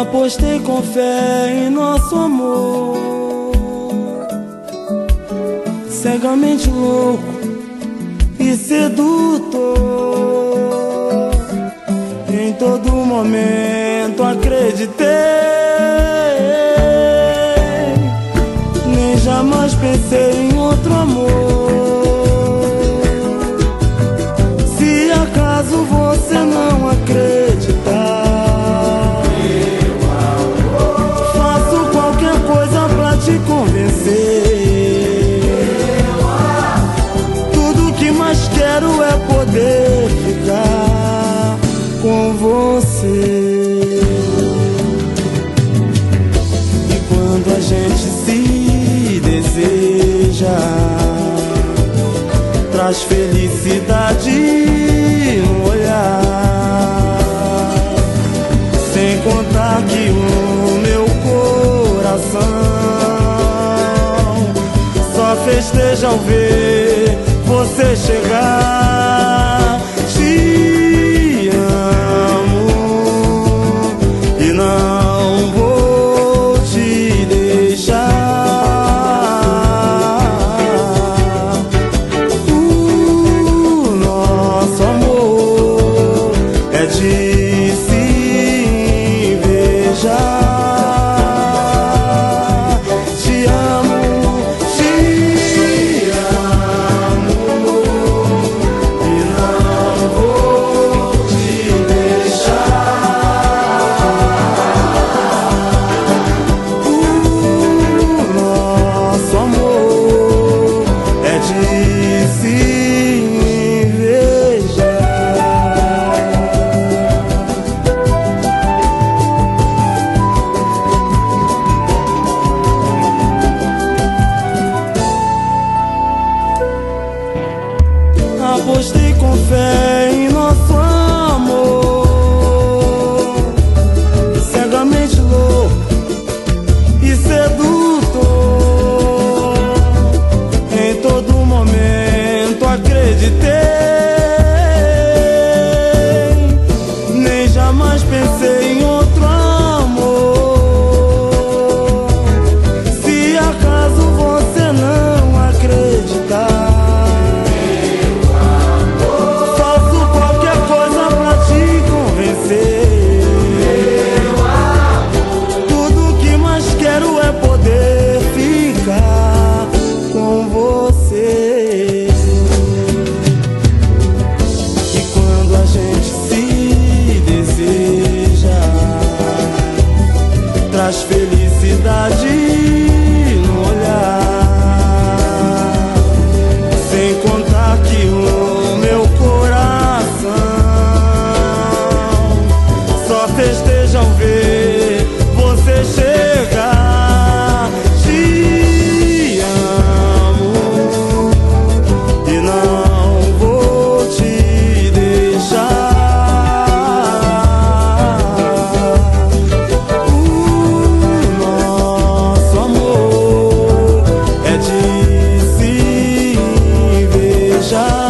Apostei com fé em nosso amor. Cegamente louco e sedutor. Em todo momento acreditei. Nem jamais pensei em outro amor quero é poder ficar com você. E quando a gente se deseja Traz felicidade no olhar. Sem contar que o meu coração Só festeja ao ver você chegar. Te amo e não vou te deixar. O nosso amor é de Apostei com fé em felicidade. beijar.